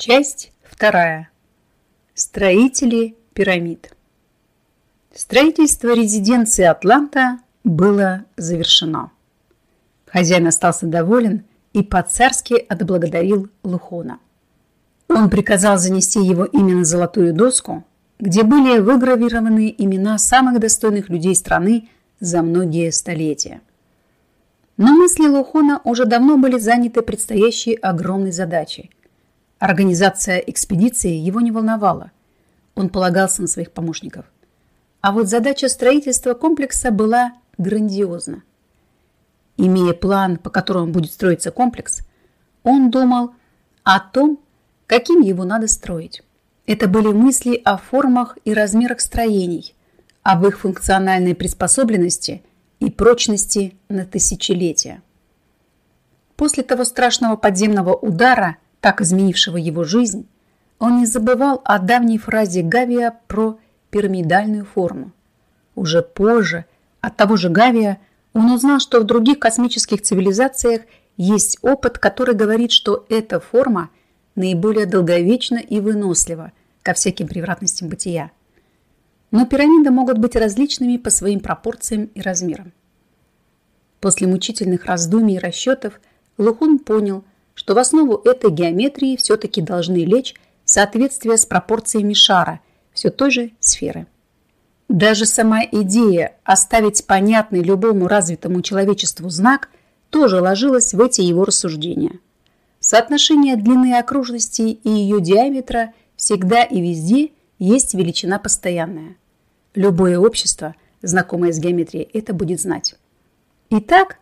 Часть вторая. Строители пирамид. Строительство резиденции Атланта было завершено. Хозяин остался доволен и по-царски отблагодарил Лухона. Он приказал занести его имя на золотую доску, где были выгравированы имена самых достойных людей страны за многие столетия. Но мысли Лухона уже давно были заняты предстоящей огромной задачей. Организация экспедиции его не волновала. Он полагался на своих помощников. А вот задача строительства комплекса была грандиозна. Имея план, по которому будет строиться комплекс, он думал о том, каким его надо строить. Это были мысли о формах и размерах строений, об их функциональной приспособленности и прочности на тысячелетия. После того страшного подземного удара, так изменившего его жизнь, он не забывал о давней фразе Гавия про пирамидальную форму. Уже позже от того же Гавия он узнал, что в других космических цивилизациях есть опыт, который говорит, что эта форма наиболее долговечна и вынослива ко всяким превратностям бытия. Но пирамиды могут быть различными по своим пропорциям и размерам. После мучительных раздумий и расчетов Лухун понял, что в основу этой геометрии все-таки должны лечь соответствие с пропорциями шара все той же сферы. Даже сама идея оставить понятный любому развитому человечеству знак тоже ложилась в эти его рассуждения. Соотношение длины окружности и ее диаметра всегда и везде есть величина постоянная. Любое общество, знакомое с геометрией, это будет знать. Итак,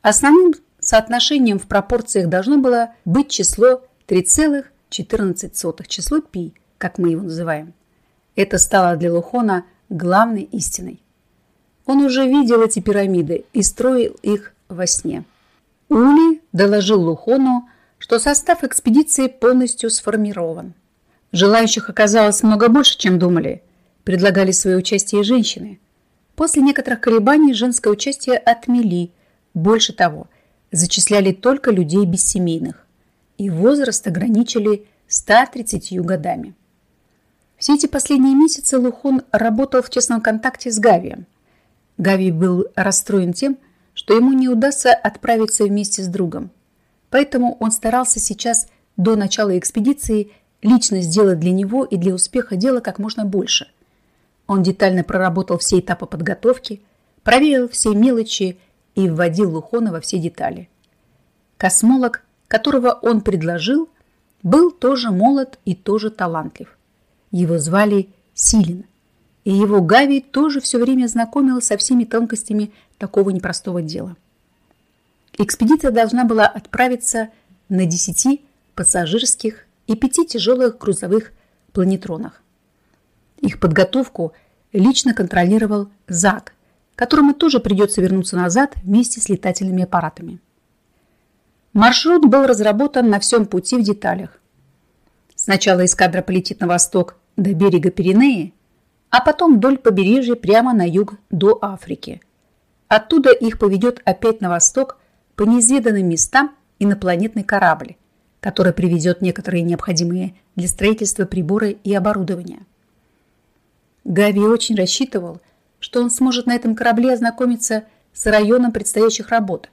основным соотношением в пропорциях должно было быть число 3,14, число π, как мы его называем. Это стало для Лухона главной истиной. Он уже видел эти пирамиды и строил их во сне. Ули доложил Лухону, что состав экспедиции полностью сформирован. Желающих оказалось много больше, чем думали. Предлагали свое участие женщины. После некоторых колебаний женское участие отмели. Больше того, зачисляли только людей бессемейных. И возраст ограничили 130 годами. Все эти последние месяцы Лухон работал в тесном контакте с Гавием. Гавий был расстроен тем, что ему не удастся отправиться вместе с другом. Поэтому он старался сейчас до начала экспедиции лично сделать для него и для успеха дела как можно больше. Он детально проработал все этапы подготовки, проверил все мелочи и вводил Лухона во все детали. Космолог, которого он предложил, был тоже молод и тоже талантлив. Его звали Силин, и его Гави тоже все время знакомил со всеми тонкостями такого непростого дела. Экспедиция должна была отправиться на 10 пассажирских и 5 тяжелых грузовых планетронах. Их подготовку лично контролировал ЗАГ, которому тоже придется вернуться назад вместе с летательными аппаратами. Маршрут был разработан на всем пути в деталях. Сначала эскадра полетит на восток до берега Пиренеи, а потом вдоль побережья прямо на юг до Африки. Оттуда их поведет опять на восток по неизведанным местам инопланетный корабль, который привезет некоторые необходимые для строительства приборы и оборудования. Гави очень рассчитывал, что он сможет на этом корабле ознакомиться с районом предстоящих работ.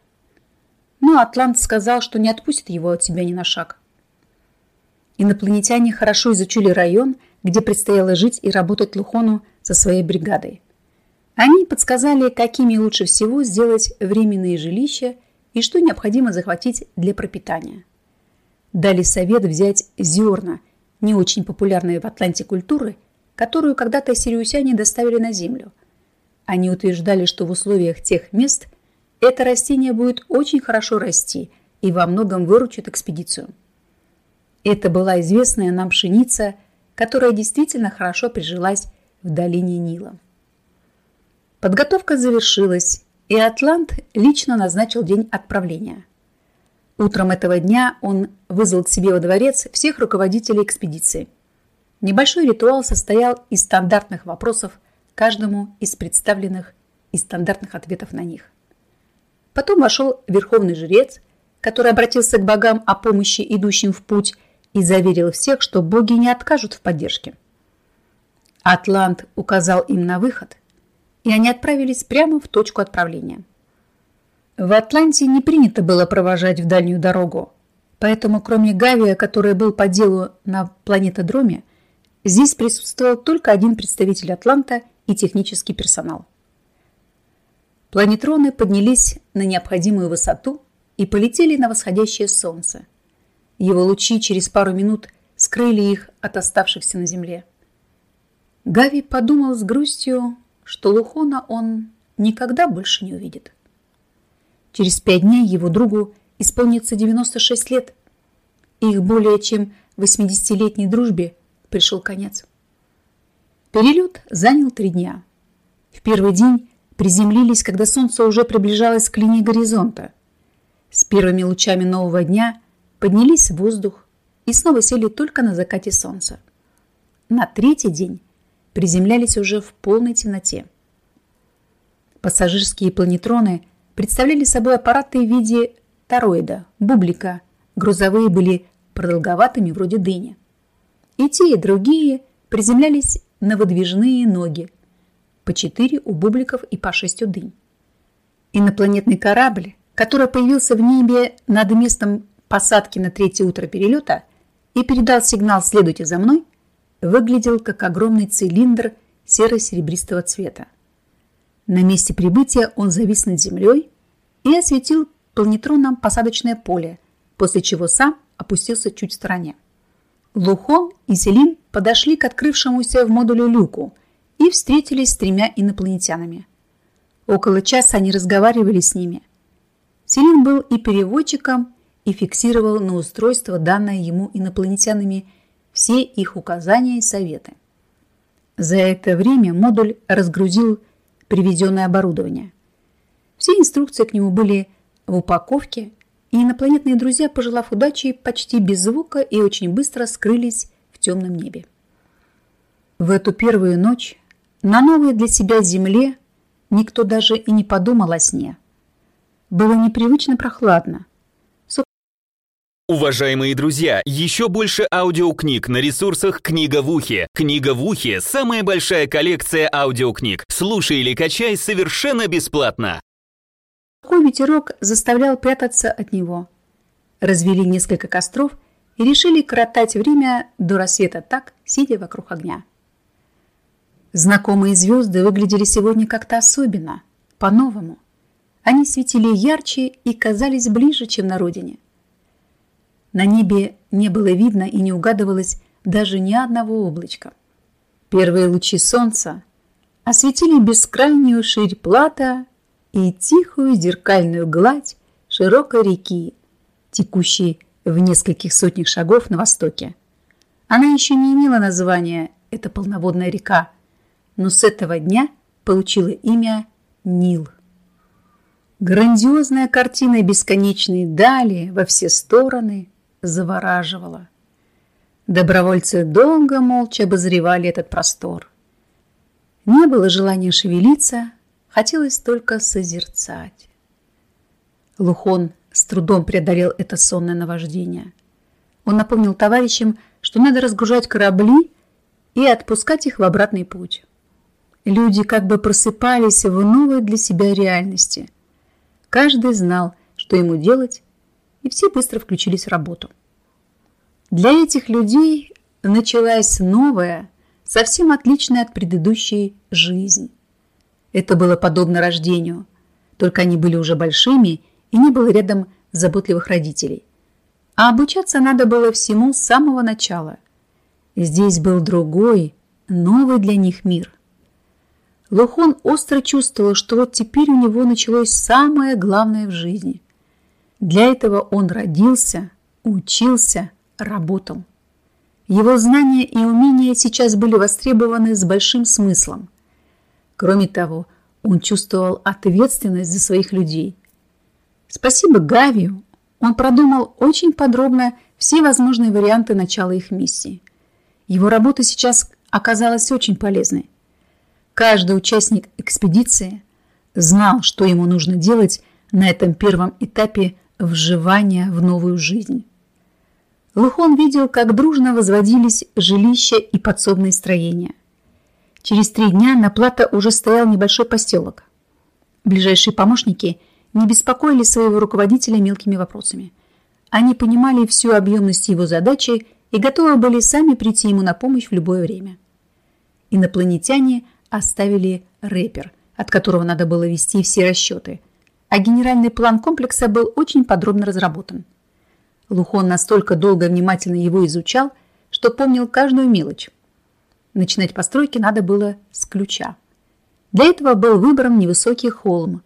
Но Атлант сказал, что не отпустит его от себя ни на шаг – Инопланетяне хорошо изучили район, где предстояло жить и работать Лухону со своей бригадой. Они подсказали, какими лучше всего сделать временные жилища и что необходимо захватить для пропитания. Дали совет взять зерна, не очень популярные в Атланте культуры, которую когда-то сириусяне доставили на Землю. Они утверждали, что в условиях тех мест это растение будет очень хорошо расти и во многом выручит экспедицию. Это была известная нам пшеница, которая действительно хорошо прижилась в долине Нила. Подготовка завершилась, и Атлант лично назначил день отправления. Утром этого дня он вызвал к себе во дворец всех руководителей экспедиции. Небольшой ритуал состоял из стандартных вопросов каждому из представленных и стандартных ответов на них. Потом вошел верховный жрец, который обратился к богам о помощи идущим в путь и заверил всех, что боги не откажут в поддержке. Атлант указал им на выход, и они отправились прямо в точку отправления. В Атланте не принято было провожать в дальнюю дорогу, поэтому кроме Гавия, который был по делу на планетодроме, здесь присутствовал только один представитель Атланта и технический персонал. Планетроны поднялись на необходимую высоту и полетели на восходящее солнце. Его лучи через пару минут скрыли их от оставшихся на земле. Гави подумал с грустью, что Лухона он никогда больше не увидит. Через пять дней его другу исполнится 96 лет, и их более чем 80-летней дружбе пришел конец. Перелет занял три дня. В первый день приземлились, когда солнце уже приближалось к линии горизонта. С первыми лучами нового дня поднялись в воздух и снова сели только на закате солнца. На третий день приземлялись уже в полной темноте. Пассажирские планетроны представляли собой аппараты в виде тороида, бублика. Грузовые были продолговатыми, вроде дыни. И те, и другие приземлялись на выдвижные ноги, по четыре у бубликов и по шесть у дынь. Инопланетный корабль, который появился в небе над местом посадки на третье утро перелета и передал сигнал «Следуйте за мной», выглядел как огромный цилиндр серо-серебристого цвета. На месте прибытия он завис над землей и осветил планетроном посадочное поле, после чего сам опустился чуть в стороне. Лухон и Селин подошли к открывшемуся в модуле люку и встретились с тремя инопланетянами. Около часа они разговаривали с ними. Селин был и переводчиком, и фиксировал на устройство данное ему инопланетянами все их указания и советы. За это время модуль разгрузил привезенное оборудование. Все инструкции к нему были в упаковке, и инопланетные друзья, пожелав удачи, почти без звука и очень быстро скрылись темном небе. В эту первую ночь на новой для себя земле никто даже и не подумал о сне. Было непривычно прохладно, Уважаемые друзья, еще больше аудиокниг на ресурсах «Книга в ухе». «Книга в ухе» — самая большая коллекция аудиокниг. Слушай или качай совершенно бесплатно. Такой ветерок заставлял прятаться от него. Развели несколько костров и решили коротать время до рассвета так, сидя вокруг огня. Знакомые звезды выглядели сегодня как-то особенно, по-новому. Они светили ярче и казались ближе, чем на родине. На небе не было видно и не угадывалось даже ни одного облачка. Первые лучи солнца осветили бескрайнюю ширь плата и тихую зеркальную гладь широкой реки, текущей в нескольких сотнях шагов на востоке. Она еще не имела названия «Это полноводная река», но с этого дня получила имя Нил. Грандиозная картина бесконечной дали во все стороны – завораживало. Добровольцы долго молча обозревали этот простор. Не было желания шевелиться, хотелось только созерцать. Лухон с трудом преодолел это сонное наваждение. Он напомнил товарищам, что надо разгружать корабли и отпускать их в обратный путь. Люди как бы просыпались в новой для себя реальности. Каждый знал, что ему делать, и все быстро включились в работу. Для этих людей началась новая, совсем отличная от предыдущей жизнь. Это было подобно рождению, только они были уже большими и не было рядом заботливых родителей. А обучаться надо было всему с самого начала. Здесь был другой, новый для них мир. Лохон остро чувствовал, что вот теперь у него началось самое главное в жизни. Для этого он родился, учился, работал. Его знания и умения сейчас были востребованы с большим смыслом. Кроме того, он чувствовал ответственность за своих людей. Спасибо Гавию, он продумал очень подробно все возможные варианты начала их миссии. Его работа сейчас оказалась очень полезной. Каждый участник экспедиции знал, что ему нужно делать на этом первом этапе вживания в новую жизнь. Лухон видел, как дружно возводились жилища и подсобные строения. Через три дня на плато уже стоял небольшой поселок. Ближайшие помощники не беспокоили своего руководителя мелкими вопросами. Они понимали всю объемность его задачи и готовы были сами прийти ему на помощь в любое время. Инопланетяне оставили рэпер, от которого надо было вести все расчеты, а генеральный план комплекса был очень подробно разработан – Лухон настолько долго и внимательно его изучал, что помнил каждую мелочь. Начинать постройки надо было с ключа. Для этого был выбран невысокий холм.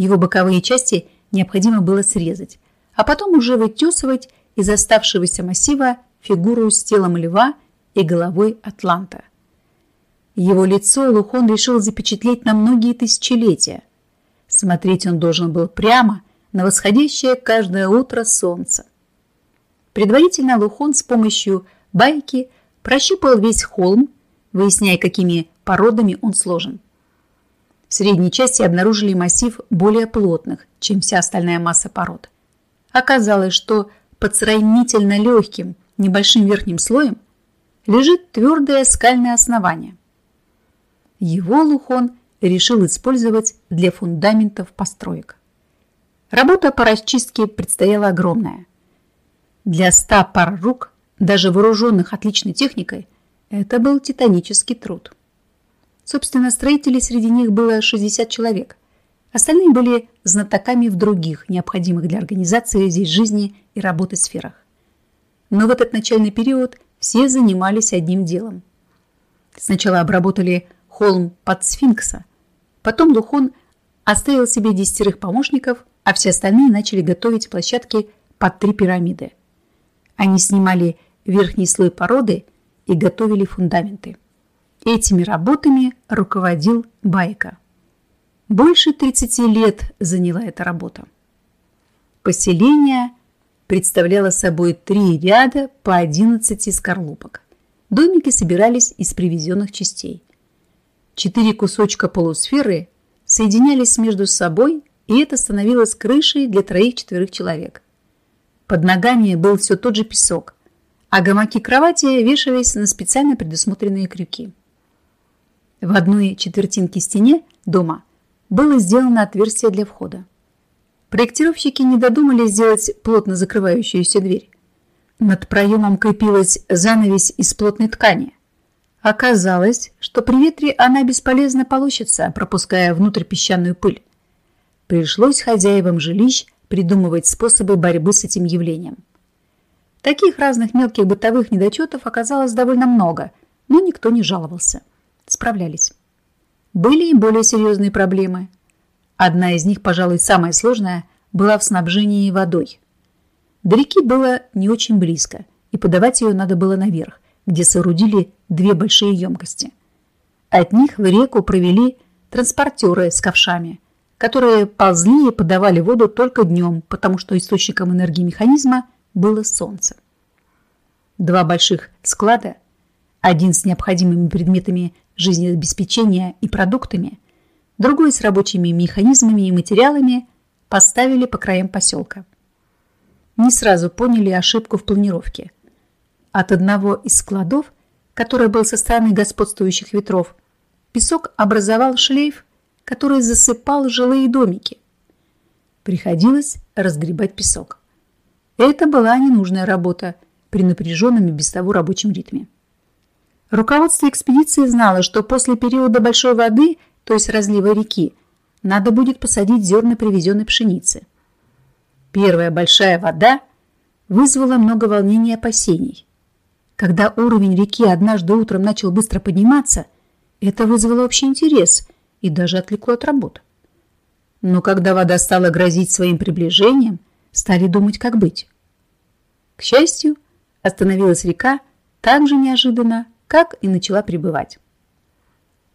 Его боковые части необходимо было срезать, а потом уже вытесывать из оставшегося массива фигуру с телом льва и головой атланта. Его лицо Лухон решил запечатлеть на многие тысячелетия. Смотреть он должен был прямо на восходящее каждое утро солнце. Предварительно Лухон с помощью байки прощупал весь холм, выясняя, какими породами он сложен. В средней части обнаружили массив более плотных, чем вся остальная масса пород. Оказалось, что под сравнительно легким небольшим верхним слоем лежит твердое скальное основание. Его Лухон решил использовать для фундаментов построек. Работа по расчистке предстояла огромная. Для ста пар рук, даже вооруженных отличной техникой, это был титанический труд. Собственно, строителей среди них было 60 человек. Остальные были знатоками в других, необходимых для организации здесь жизни и работы сферах. Но в этот начальный период все занимались одним делом. Сначала обработали холм под сфинкса, потом Лухон оставил себе десятерых помощников, а все остальные начали готовить площадки под три пирамиды – они снимали верхний слой породы и готовили фундаменты. Этими работами руководил Байка. Больше 30 лет заняла эта работа. Поселение представляло собой три ряда по 11 скорлупок. Домики собирались из привезенных частей. Четыре кусочка полусферы соединялись между собой, и это становилось крышей для троих-четверых человек – под ногами был все тот же песок, а гамаки кровати вешались на специально предусмотренные крюки. В одной четвертинке стене дома было сделано отверстие для входа. Проектировщики не додумались сделать плотно закрывающуюся дверь. Над проемом крепилась занавесь из плотной ткани. Оказалось, что при ветре она бесполезно получится, пропуская внутрь песчаную пыль. Пришлось хозяевам жилищ придумывать способы борьбы с этим явлением. Таких разных мелких бытовых недочетов оказалось довольно много, но никто не жаловался. Справлялись. Были и более серьезные проблемы. Одна из них, пожалуй, самая сложная, была в снабжении водой. До реки было не очень близко, и подавать ее надо было наверх, где соорудили две большие емкости. От них в реку провели транспортеры с ковшами – которые ползли и подавали воду только днем, потому что источником энергии механизма было солнце. Два больших склада, один с необходимыми предметами жизнеобеспечения и продуктами, другой с рабочими механизмами и материалами, поставили по краям поселка. Не сразу поняли ошибку в планировке. От одного из складов, который был со стороны господствующих ветров, песок образовал шлейф который засыпал жилые домики. Приходилось разгребать песок. Это была ненужная работа при напряженном и без того рабочем ритме. Руководство экспедиции знало, что после периода большой воды, то есть разлива реки, надо будет посадить зерна привезенной пшеницы. Первая большая вода вызвала много волнений и опасений. Когда уровень реки однажды утром начал быстро подниматься, это вызвало общий интерес – и даже отвлекло от работы. Но когда вода стала грозить своим приближением, стали думать, как быть. К счастью, остановилась река так же неожиданно, как и начала прибывать.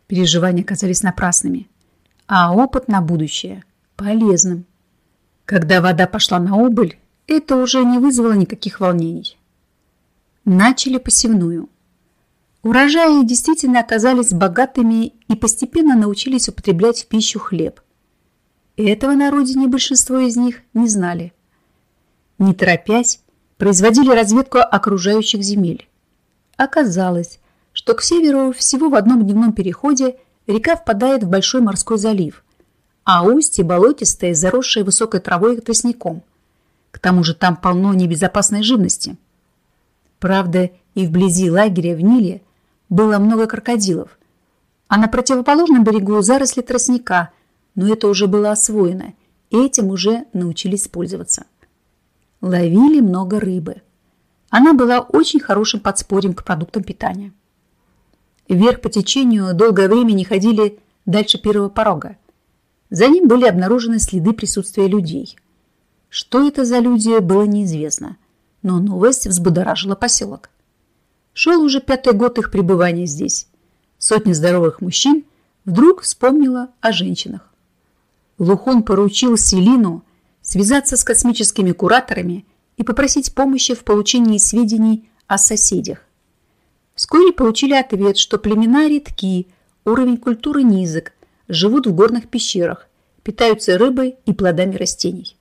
Переживания оказались напрасными, а опыт на будущее – полезным. Когда вода пошла на убыль, это уже не вызвало никаких волнений. Начали посевную – Урожаи действительно оказались богатыми и постепенно научились употреблять в пищу хлеб. Этого на родине большинство из них не знали. Не торопясь, производили разведку окружающих земель. Оказалось, что к северу всего в одном дневном переходе река впадает в Большой морской залив, а устье болотистое, заросшее высокой травой и тростником. К тому же там полно небезопасной живности. Правда, и вблизи лагеря в Ниле было много крокодилов, а на противоположном берегу заросли тростника, но это уже было освоено, и этим уже научились пользоваться. Ловили много рыбы. Она была очень хорошим подспорьем к продуктам питания. Вверх по течению долгое время не ходили дальше первого порога. За ним были обнаружены следы присутствия людей. Что это за люди, было неизвестно, но новость взбудоражила поселок. Шел уже пятый год их пребывания здесь. Сотни здоровых мужчин вдруг вспомнила о женщинах. Лухон поручил Селину связаться с космическими кураторами и попросить помощи в получении сведений о соседях. Вскоре получили ответ, что племена редки, уровень культуры низок, живут в горных пещерах, питаются рыбой и плодами растений.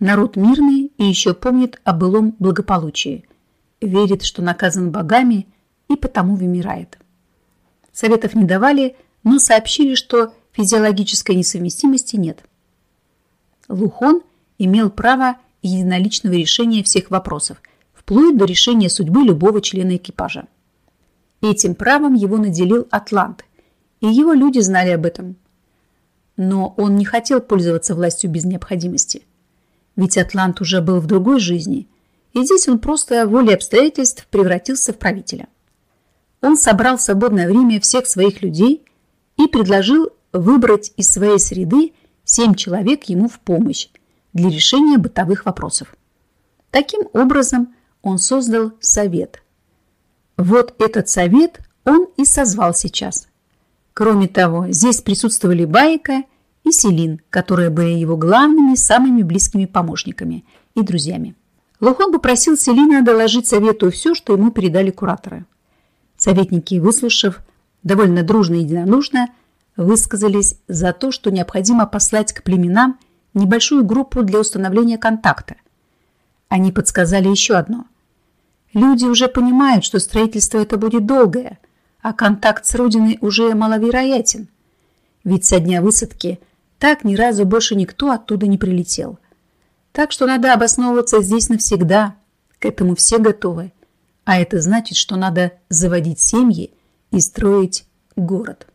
Народ мирный и еще помнит о былом благополучии, верит, что наказан богами и потому вымирает. Советов не давали, но сообщили, что физиологической несовместимости нет. Лухон имел право единоличного решения всех вопросов, вплоть до решения судьбы любого члена экипажа. Этим правом его наделил Атлант, и его люди знали об этом. Но он не хотел пользоваться властью без необходимости. Ведь Атлант уже был в другой жизни, и здесь он просто волей обстоятельств превратился в правителя. Он собрал в свободное время всех своих людей и предложил выбрать из своей среды семь человек ему в помощь для решения бытовых вопросов. Таким образом, он создал совет. Вот этот совет он и созвал сейчас. Кроме того, здесь присутствовали Байка и Селин, которые были его главными, самыми близкими помощниками и друзьями. Лохон попросил Селина доложить совету все, что ему передали кураторы. Советники, выслушав довольно дружно и единодушно, высказались за то, что необходимо послать к племенам небольшую группу для установления контакта. Они подсказали еще одно. Люди уже понимают, что строительство это будет долгое, а контакт с Родиной уже маловероятен. Ведь со дня высадки так ни разу больше никто оттуда не прилетел. Так что надо обосновываться здесь навсегда. К этому все готовы. А это значит, что надо заводить семьи и строить город.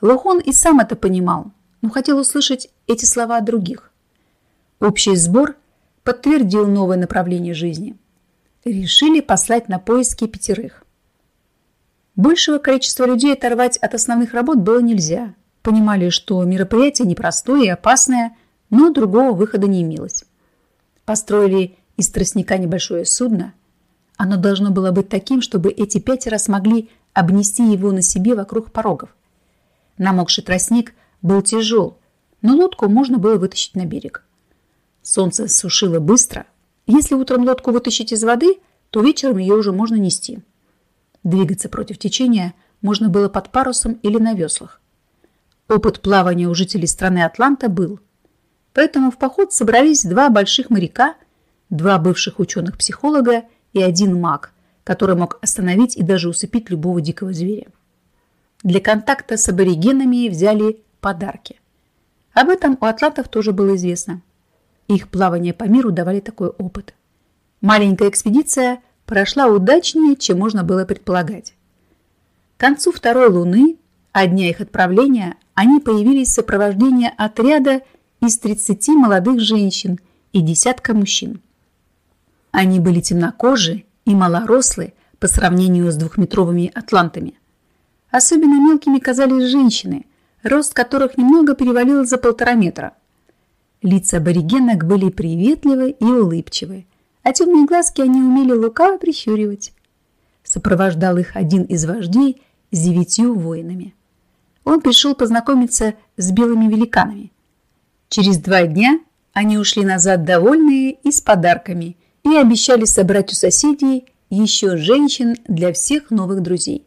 Лохон и сам это понимал, но хотел услышать эти слова от других. Общий сбор подтвердил новое направление жизни. Решили послать на поиски пятерых. Большего количества людей оторвать от основных работ было нельзя. Понимали, что мероприятие непростое и опасное, но другого выхода не имелось. Построили из тростника небольшое судно. Оно должно было быть таким, чтобы эти пятеро смогли обнести его на себе вокруг порогов. Намокший тростник был тяжел, но лодку можно было вытащить на берег. Солнце сушило быстро. Если утром лодку вытащить из воды, то вечером ее уже можно нести. Двигаться против течения можно было под парусом или на веслах. Опыт плавания у жителей страны Атланта был. Поэтому в поход собрались два больших моряка, два бывших ученых-психолога и один маг, который мог остановить и даже усыпить любого дикого зверя. Для контакта с аборигенами взяли подарки. Об этом у атлантов тоже было известно. Их плавание по миру давали такой опыт. Маленькая экспедиция прошла удачнее, чем можно было предполагать. К концу второй луны, а дня их отправления, они появились в сопровождении отряда из 30 молодых женщин и десятка мужчин. Они были темнокожие и малорослые по сравнению с двухметровыми атлантами. Особенно мелкими казались женщины, рост которых немного перевалил за полтора метра. Лица аборигенок были приветливы и улыбчивы, а темные глазки они умели лукаво прищуривать. Сопровождал их один из вождей с девятью воинами. Он пришел познакомиться с белыми великанами. Через два дня они ушли назад довольные и с подарками и обещали собрать у соседей еще женщин для всех новых друзей.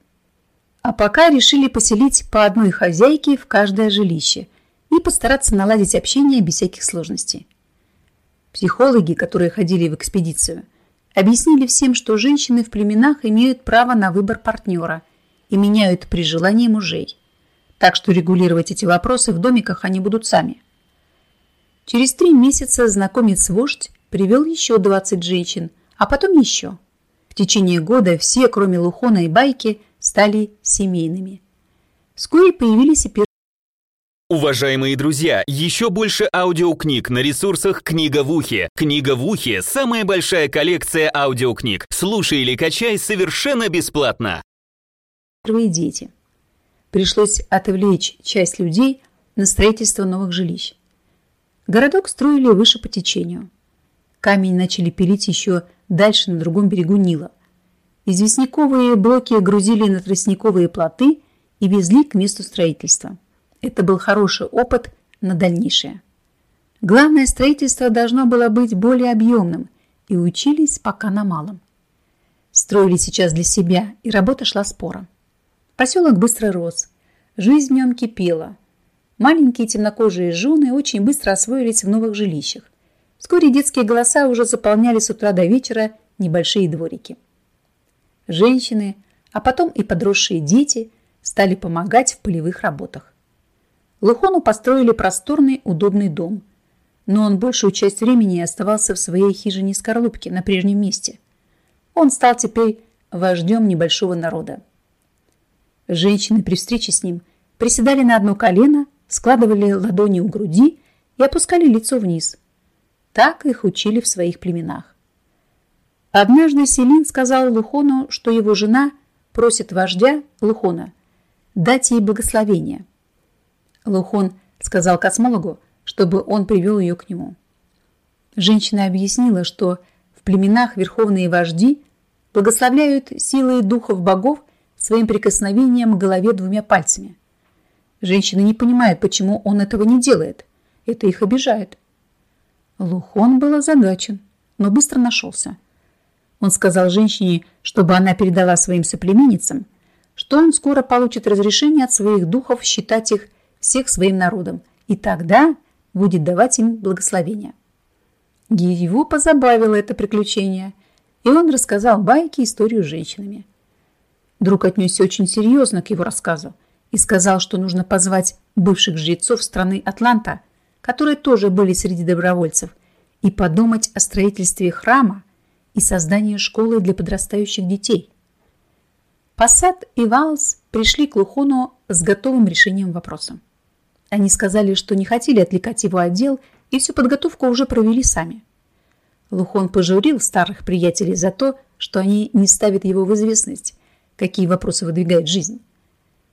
А пока решили поселить по одной хозяйке в каждое жилище и постараться наладить общение без всяких сложностей. Психологи, которые ходили в экспедицию, объяснили всем, что женщины в племенах имеют право на выбор партнера и меняют при желании мужей. Так что регулировать эти вопросы в домиках они будут сами. Через три месяца знакомец-вождь привел еще 20 женщин, а потом еще. В течение года все, кроме Лухона и Байки, стали семейными. Вскоре появились и первые Уважаемые друзья, еще больше аудиокниг на ресурсах «Книга в ухе». «Книга в ухе» — самая большая коллекция аудиокниг. Слушай или качай совершенно бесплатно. Первые дети. Пришлось отвлечь часть людей на строительство новых жилищ. Городок строили выше по течению. Камень начали пилить еще дальше на другом берегу Нила. Известняковые блоки грузили на тростниковые плоты и везли к месту строительства. Это был хороший опыт на дальнейшее. Главное строительство должно было быть более объемным, и учились пока на малом. Строили сейчас для себя, и работа шла спора. Поселок быстро рос, жизнь в нем кипела. Маленькие темнокожие жены очень быстро освоились в новых жилищах. Вскоре детские голоса уже заполняли с утра до вечера небольшие дворики. Женщины, а потом и подросшие дети стали помогать в полевых работах. Лухону построили просторный, удобный дом. Но он большую часть времени оставался в своей хижине-скорлупке на прежнем месте. Он стал теперь вождем небольшого народа. Женщины при встрече с ним приседали на одно колено, складывали ладони у груди и опускали лицо вниз. Так их учили в своих племенах. Однажды Селин сказал Лухону, что его жена просит вождя Лухона дать ей благословение – Лухон сказал космологу, чтобы он привел ее к нему. Женщина объяснила, что в племенах верховные вожди благословляют силой духов богов своим прикосновением к голове двумя пальцами. Женщины не понимают, почему он этого не делает. Это их обижает. Лухон был озадачен, но быстро нашелся. Он сказал женщине, чтобы она передала своим соплеменницам, что он скоро получит разрешение от своих духов считать их всех своим народом, и тогда будет давать им благословение. Его позабавило это приключение, и он рассказал байки историю с женщинами. Друг отнесся очень серьезно к его рассказу и сказал, что нужно позвать бывших жрецов страны Атланта, которые тоже были среди добровольцев, и подумать о строительстве храма и создании школы для подрастающих детей. Пассат и Валс пришли к Лухону с готовым решением вопроса. Они сказали, что не хотели отвлекать его отдел и всю подготовку уже провели сами. Лухон пожурил старых приятелей за то, что они не ставят его в известность, какие вопросы выдвигает жизнь.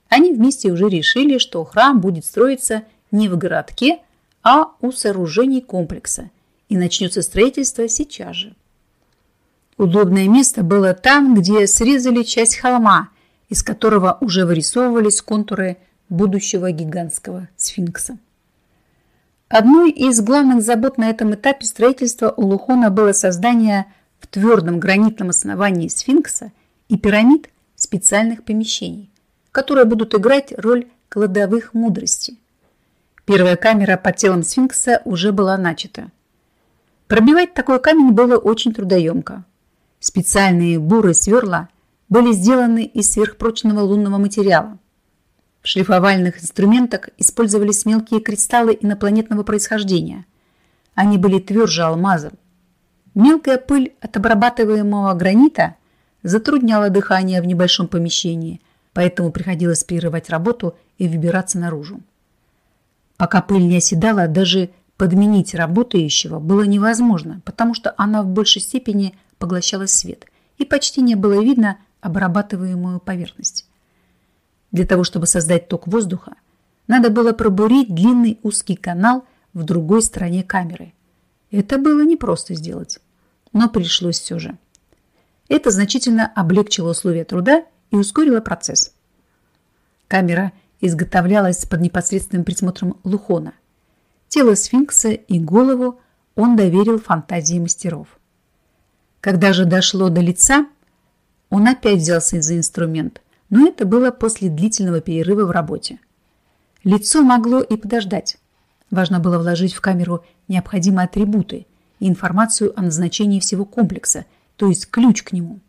Они вместе уже решили, что храм будет строиться не в городке, а у сооружений комплекса, и начнется строительство сейчас же. Удобное место было там, где срезали часть холма, из которого уже вырисовывались контуры будущего гигантского сфинкса. Одной из главных забот на этом этапе строительства у Лухона было создание в твердом гранитном основании сфинкса и пирамид специальных помещений, которые будут играть роль кладовых мудрости. Первая камера под телом сфинкса уже была начата. Пробивать такой камень было очень трудоемко. Специальные буры сверла были сделаны из сверхпрочного лунного материала, в шлифовальных инструментах использовались мелкие кристаллы инопланетного происхождения. Они были тверже алмаза. Мелкая пыль от обрабатываемого гранита затрудняла дыхание в небольшом помещении, поэтому приходилось прерывать работу и выбираться наружу. Пока пыль не оседала, даже подменить работающего было невозможно, потому что она в большей степени поглощала свет и почти не было видно обрабатываемую поверхность. Для того, чтобы создать ток воздуха, надо было пробурить длинный узкий канал в другой стороне камеры. Это было непросто сделать, но пришлось все же. Это значительно облегчило условия труда и ускорило процесс. Камера изготовлялась под непосредственным присмотром Лухона. Тело сфинкса и голову он доверил фантазии мастеров. Когда же дошло до лица, он опять взялся за инструмент – но это было после длительного перерыва в работе. Лицо могло и подождать. Важно было вложить в камеру необходимые атрибуты, и информацию о назначении всего комплекса, то есть ключ к нему.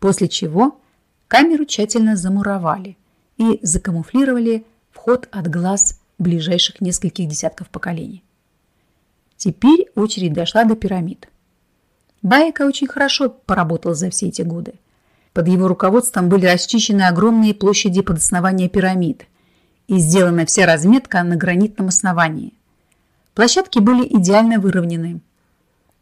После чего камеру тщательно замуровали и закамуфлировали вход от глаз ближайших нескольких десятков поколений. Теперь очередь дошла до пирамид. Байка очень хорошо поработал за все эти годы. Под его руководством были расчищены огромные площади под основание пирамид и сделана вся разметка на гранитном основании. Площадки были идеально выровнены.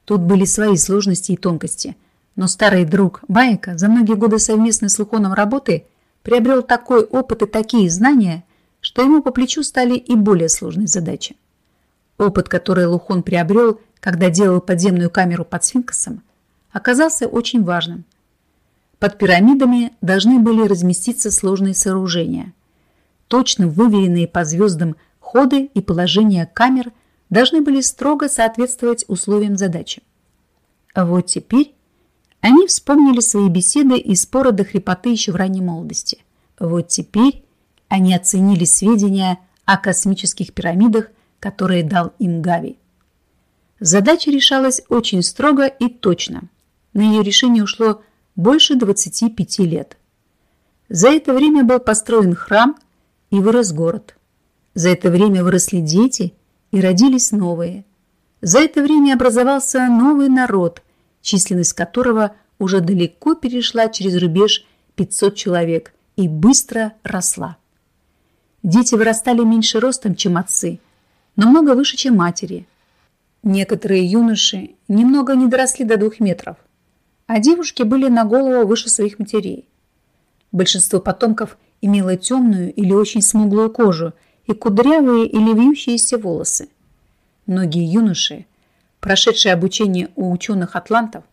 Тут были свои сложности и тонкости, но старый друг Байка за многие годы совместной с Лухоном работы приобрел такой опыт и такие знания, что ему по плечу стали и более сложные задачи. Опыт, который Лухон приобрел, когда делал подземную камеру под сфинксом, оказался очень важным. Под пирамидами должны были разместиться сложные сооружения. Точно выверенные по звездам ходы и положения камер должны были строго соответствовать условиям задачи. А вот теперь они вспомнили свои беседы и споры до хрипоты еще в ранней молодости. Вот теперь они оценили сведения о космических пирамидах, которые дал им Гави. Задача решалась очень строго и точно. На ее решение ушло больше 25 лет. За это время был построен храм и вырос город. За это время выросли дети и родились новые. За это время образовался новый народ, численность которого уже далеко перешла через рубеж 500 человек и быстро росла. Дети вырастали меньше ростом, чем отцы, но много выше, чем матери. Некоторые юноши немного не доросли до двух метров – а девушки были на голову выше своих матерей. Большинство потомков имело темную или очень смуглую кожу и кудрявые или вьющиеся волосы. Многие юноши, прошедшие обучение у ученых-атлантов,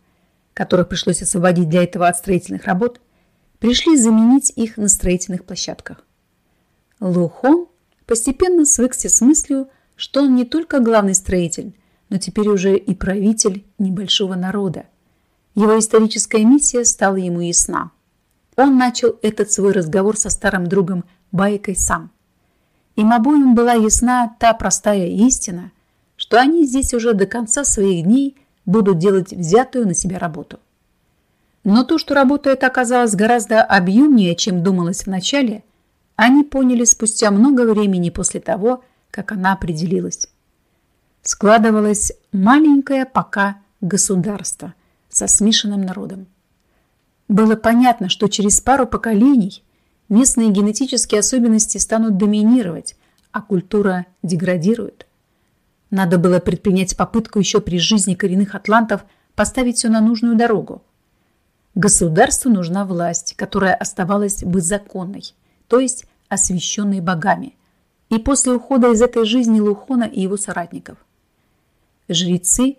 которых пришлось освободить для этого от строительных работ, пришли заменить их на строительных площадках. Лухон постепенно свыкся с мыслью, что он не только главный строитель, но теперь уже и правитель небольшого народа, его историческая миссия стала ему ясна. Он начал этот свой разговор со старым другом Байкой сам. Им обоим была ясна та простая истина, что они здесь уже до конца своих дней будут делать взятую на себя работу. Но то, что работа эта оказалась гораздо объемнее, чем думалось вначале, они поняли спустя много времени после того, как она определилась. Складывалось маленькое пока государство – со смешанным народом. Было понятно, что через пару поколений местные генетические особенности станут доминировать, а культура деградирует. Надо было предпринять попытку еще при жизни коренных атлантов поставить все на нужную дорогу. Государству нужна власть, которая оставалась бы законной, то есть освященной богами, и после ухода из этой жизни Лухона и его соратников. Жрецы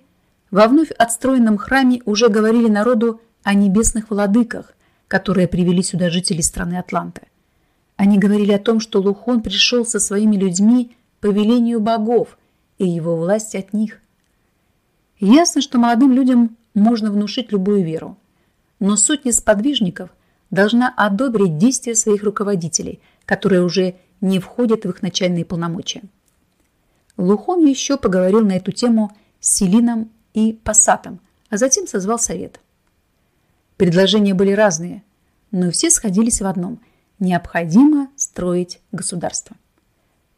во вновь отстроенном храме уже говорили народу о небесных владыках, которые привели сюда жители страны Атланты. Они говорили о том, что Лухон пришел со своими людьми по велению богов, и его власть от них. Ясно, что молодым людям можно внушить любую веру, но сотни сподвижников должна одобрить действия своих руководителей, которые уже не входят в их начальные полномочия. Лухон еще поговорил на эту тему с Селином и пассатом, а затем созвал совет. Предложения были разные, но все сходились в одном – необходимо строить государство.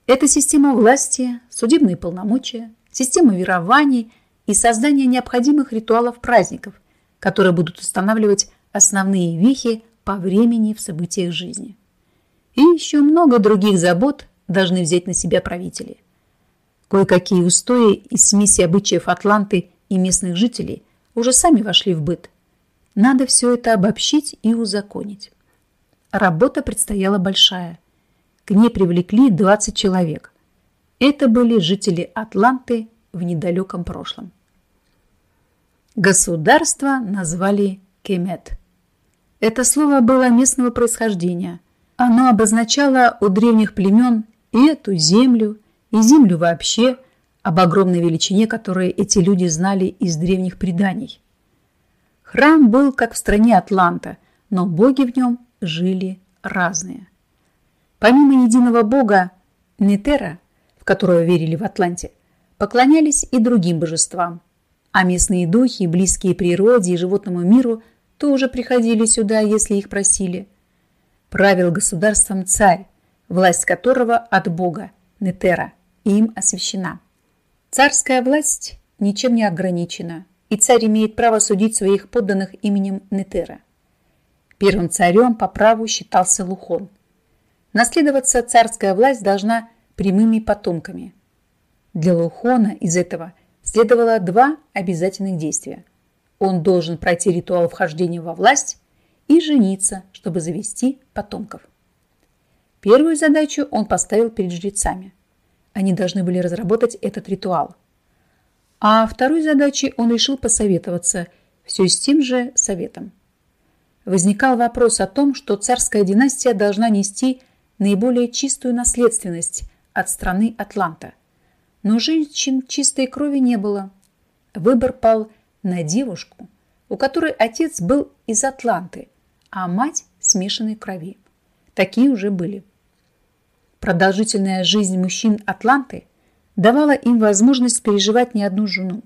Это система власти, судебные полномочия, система верований и создание необходимых ритуалов праздников, которые будут устанавливать основные вехи по времени в событиях жизни. И еще много других забот должны взять на себя правители. Кое-какие устои из смеси обычаев Атланты и местных жителей уже сами вошли в быт. Надо все это обобщить и узаконить. Работа предстояла большая. К ней привлекли 20 человек. Это были жители Атланты в недалеком прошлом. Государство назвали Кемет. Это слово было местного происхождения. Оно обозначало у древних племен и эту землю, и землю вообще, об огромной величине, которую эти люди знали из древних преданий. Храм был как в стране Атланта, но боги в нем жили разные. Помимо единого бога Нетера, в которого верили в Атланте, поклонялись и другим божествам а местные духи, близкие природе и животному миру, тоже приходили сюда, если их просили. Правил государством царь, власть которого от Бога, Нетера, им освящена. Царская власть ничем не ограничена, и царь имеет право судить своих подданных именем Нетера. Первым царем по праву считался Лухон. Наследоваться царская власть должна прямыми потомками. Для Лухона из этого следовало два обязательных действия. Он должен пройти ритуал вхождения во власть и жениться, чтобы завести потомков. Первую задачу он поставил перед жрецами. Они должны были разработать этот ритуал. А второй задачей он решил посоветоваться все с тем же советом. Возникал вопрос о том, что царская династия должна нести наиболее чистую наследственность от страны Атланта. Но женщин чистой крови не было. Выбор пал на девушку, у которой отец был из Атланты, а мать смешанной крови. Такие уже были. Продолжительная жизнь мужчин Атланты давала им возможность переживать не одну жену.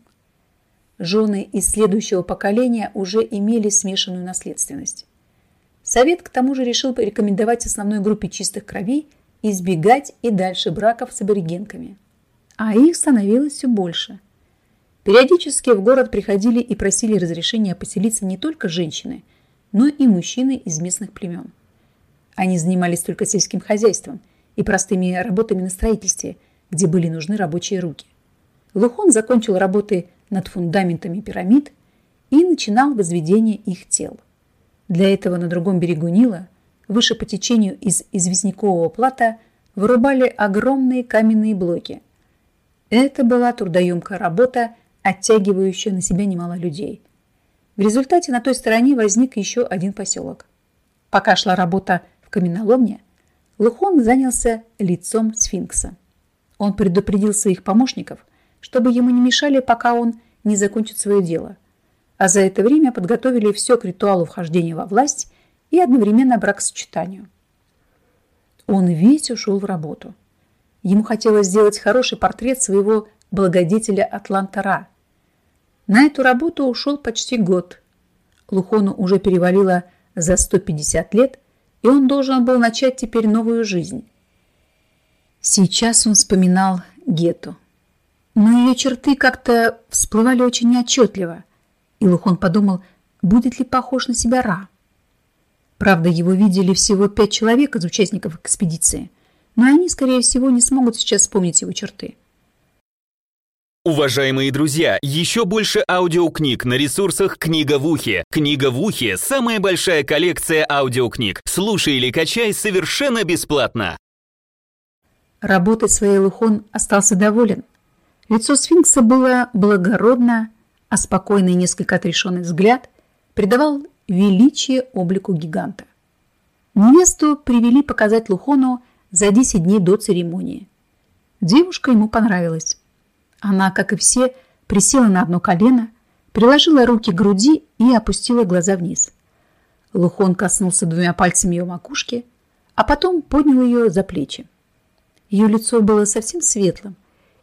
Жены из следующего поколения уже имели смешанную наследственность. Совет к тому же решил порекомендовать основной группе чистых кровей избегать и дальше браков с аборигенками. А их становилось все больше. Периодически в город приходили и просили разрешения поселиться не только женщины, но и мужчины из местных племен. Они занимались только сельским хозяйством и простыми работами на строительстве, где были нужны рабочие руки. Лухон закончил работы над фундаментами пирамид и начинал возведение их тел. Для этого на другом берегу Нила, выше по течению из известнякового плата, вырубали огромные каменные блоки. Это была трудоемкая работа, оттягивающая на себя немало людей. В результате на той стороне возник еще один поселок. Пока шла работа в каменоломне, Лухон занялся лицом сфинкса. Он предупредил своих помощников, чтобы ему не мешали, пока он не закончит свое дело. А за это время подготовили все к ритуалу вхождения во власть и одновременно бракосочетанию. Он весь ушел в работу. Ему хотелось сделать хороший портрет своего благодетеля Атлантара. На эту работу ушел почти год. Лухону уже перевалило за 150 лет – и он должен был начать теперь новую жизнь. Сейчас он вспоминал Гету. Но ее черты как-то всплывали очень неотчетливо, и Лухон подумал, будет ли похож на себя Ра. Правда, его видели всего пять человек из участников экспедиции, но они, скорее всего, не смогут сейчас вспомнить его черты. Уважаемые друзья, еще больше аудиокниг на ресурсах «Книга в ухе». «Книга в ухе» — самая большая коллекция аудиокниг. Слушай или качай совершенно бесплатно. Работой своей Лухон остался доволен. Лицо сфинкса было благородно, а спокойный несколько отрешенный взгляд придавал величие облику гиганта. Невесту привели показать Лухону за 10 дней до церемонии. Девушка ему понравилась. Она, как и все, присела на одно колено, приложила руки к груди и опустила глаза вниз. Лухон коснулся двумя пальцами ее макушки, а потом поднял ее за плечи. Ее лицо было совсем светлым,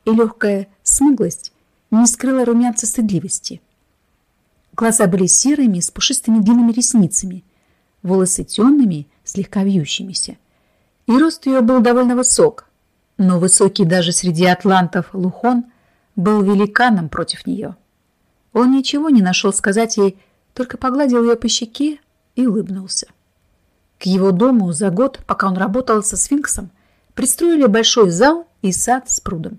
и легкая смуглость не скрыла румянца стыдливости. Глаза были серыми, с пушистыми длинными ресницами, волосы темными, слегка вьющимися. И рост ее был довольно высок, но высокий даже среди атлантов Лухон – был великаном против нее. Он ничего не нашел сказать ей, только погладил ее по щеке и улыбнулся. К его дому за год, пока он работал со сфинксом, пристроили большой зал и сад с прудом.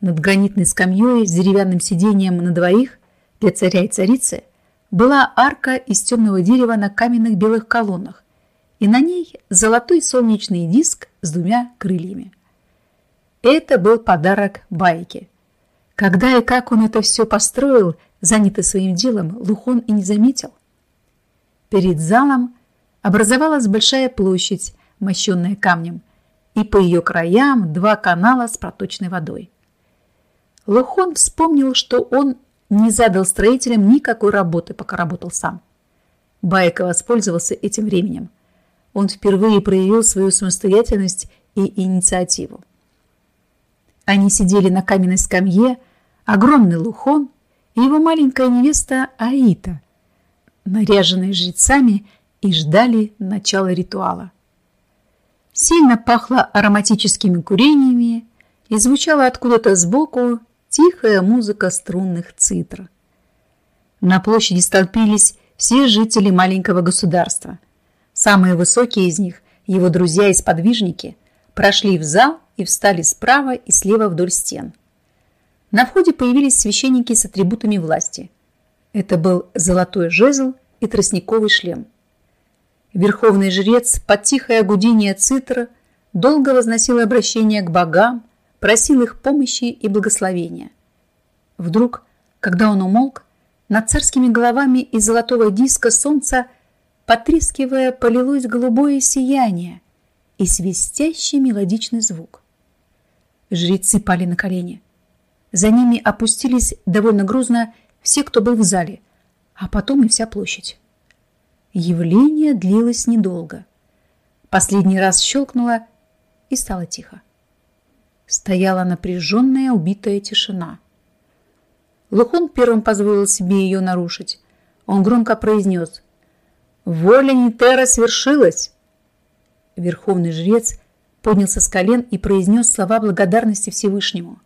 Над гранитной скамьей с деревянным сиденьем на двоих для царя и царицы была арка из темного дерева на каменных белых колоннах, и на ней золотой солнечный диск с двумя крыльями. Это был подарок байке. Когда и как он это все построил, занятый своим делом, Лухон и не заметил. Перед залом образовалась большая площадь, мощенная камнем, и по ее краям два канала с проточной водой. Лухон вспомнил, что он не задал строителям никакой работы, пока работал сам. Байка воспользовался этим временем. Он впервые проявил свою самостоятельность и инициативу. Они сидели на каменной скамье, огромный лухон и его маленькая невеста Аита, наряженные жрецами, и ждали начала ритуала. Сильно пахло ароматическими курениями, и звучала откуда-то сбоку тихая музыка струнных цитр. На площади столпились все жители маленького государства. Самые высокие из них, его друзья и сподвижники, прошли в зал и встали справа и слева вдоль стен. На входе появились священники с атрибутами власти. Это был золотой жезл и тростниковый шлем. Верховный жрец под тихое гудение цитра долго возносил обращение к богам, просил их помощи и благословения. Вдруг, когда он умолк, над царскими головами из золотого диска солнца, потрескивая, полилось голубое сияние и свистящий мелодичный звук. Жрецы пали на колени. За ними опустились довольно грузно все, кто был в зале, а потом и вся площадь. Явление длилось недолго. Последний раз щелкнуло и стало тихо стояла напряженная убитая тишина. Лухон первым позволил себе ее нарушить. Он громко произнес «Воля Нитера свершилась!» Верховный жрец поднялся с колен и произнес слова благодарности Всевышнему.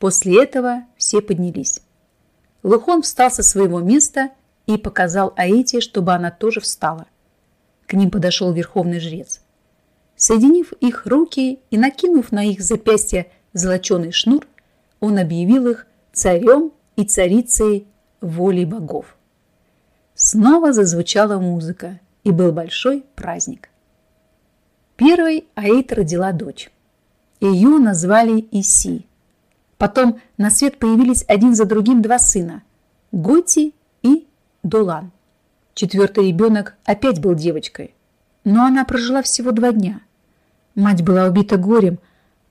После этого все поднялись. Лухон встал со своего места и показал Аите, чтобы она тоже встала. К ним подошел верховный жрец. Соединив их руки и накинув на их запястья золоченый шнур, он объявил их царем и царицей воли богов. Снова зазвучала музыка, и был большой праздник. Первой Аид родила дочь. Ее назвали Иси. Потом на свет появились один за другим два сына – Готи и Долан. Четвертый ребенок опять был девочкой, но она прожила всего два дня – Мать была убита горем,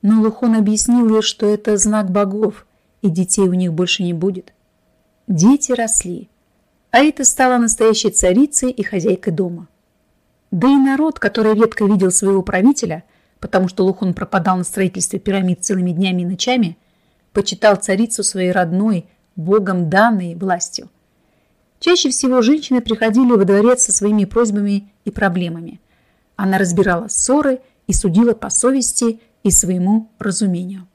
но Лухон объяснил ей, что это знак богов, и детей у них больше не будет. Дети росли, а это стала настоящей царицей и хозяйкой дома. Да и народ, который редко видел своего правителя, потому что Лухон пропадал на строительстве пирамид целыми днями и ночами, почитал царицу своей родной, богом данной властью. Чаще всего женщины приходили во дворец со своими просьбами и проблемами. Она разбирала ссоры и судила по совести и своему разумению.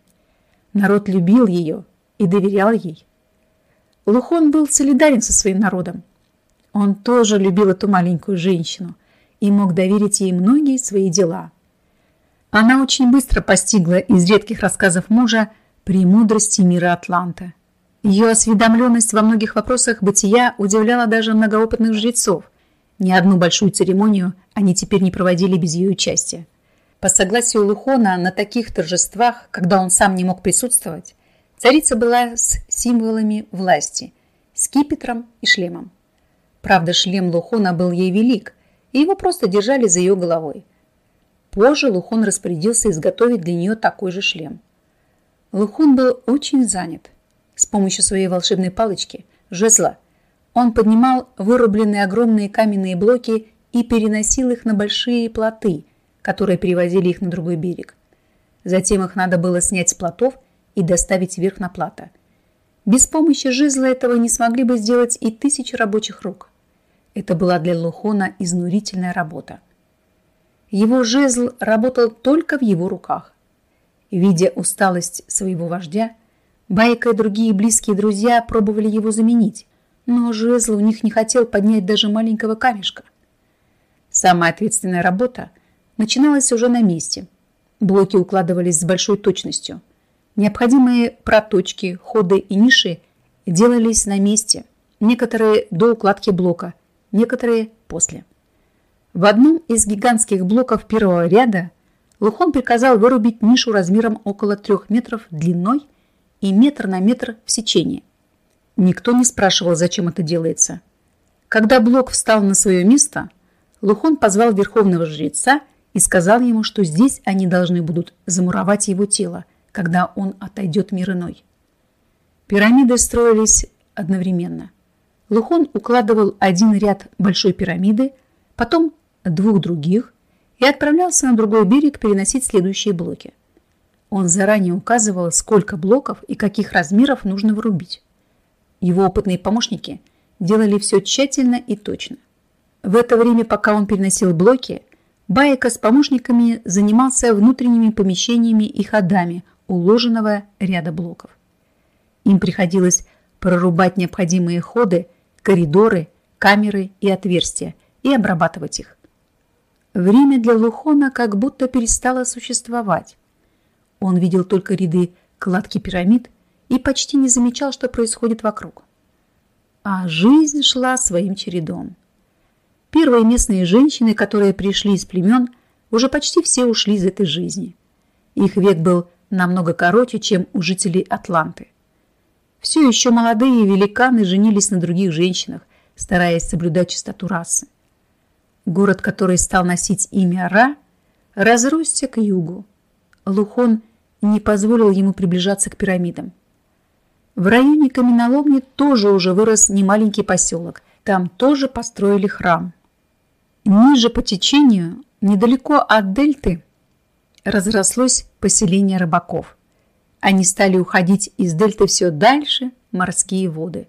Народ любил ее и доверял ей. Лухон был солидарен со своим народом. Он тоже любил эту маленькую женщину и мог доверить ей многие свои дела. Она очень быстро постигла из редких рассказов мужа премудрости мира Атланта. Ее осведомленность во многих вопросах бытия удивляла даже многоопытных жрецов. Ни одну большую церемонию они теперь не проводили без ее участия. По согласию Лухона, на таких торжествах, когда он сам не мог присутствовать, царица была с символами власти, скипетром и шлемом. Правда, шлем Лухона был ей велик, и его просто держали за ее головой. Позже Лухон распорядился изготовить для нее такой же шлем. Лухон был очень занят. С помощью своей волшебной палочки, жезла, он поднимал вырубленные огромные каменные блоки и переносил их на большие плоты – которые перевозили их на другой берег. Затем их надо было снять с плотов и доставить вверх на плато. Без помощи жезла этого не смогли бы сделать и тысячи рабочих рук. Это была для Лухона изнурительная работа. Его жезл работал только в его руках. Видя усталость своего вождя, Байка и другие близкие друзья пробовали его заменить, но жезл у них не хотел поднять даже маленького камешка. Самая ответственная работа – начиналось уже на месте. Блоки укладывались с большой точностью. Необходимые проточки, ходы и ниши делались на месте. Некоторые до укладки блока, некоторые после. В одном из гигантских блоков первого ряда Лухон приказал вырубить нишу размером около трех метров длиной и метр на метр в сечении. Никто не спрашивал, зачем это делается. Когда блок встал на свое место, Лухон позвал верховного жреца и сказал ему, что здесь они должны будут замуровать его тело, когда он отойдет мир иной. Пирамиды строились одновременно. Лухон укладывал один ряд большой пирамиды, потом двух других и отправлялся на другой берег переносить следующие блоки. Он заранее указывал, сколько блоков и каких размеров нужно вырубить. Его опытные помощники делали все тщательно и точно. В это время, пока он переносил блоки, Байка с помощниками занимался внутренними помещениями и ходами уложенного ряда блоков. Им приходилось прорубать необходимые ходы, коридоры, камеры и отверстия и обрабатывать их. Время для Лухона как будто перестало существовать. Он видел только ряды кладки пирамид и почти не замечал, что происходит вокруг. А жизнь шла своим чередом. Первые местные женщины, которые пришли из племен, уже почти все ушли из этой жизни. Их век был намного короче, чем у жителей Атланты. Все еще молодые великаны женились на других женщинах, стараясь соблюдать чистоту расы. Город, который стал носить имя Ра, разросся к югу. Лухон не позволил ему приближаться к пирамидам. В районе каменоломни тоже уже вырос немаленький поселок. Там тоже построили храм. Ниже по течению, недалеко от дельты, разрослось поселение рыбаков. Они стали уходить из дельты все дальше морские воды.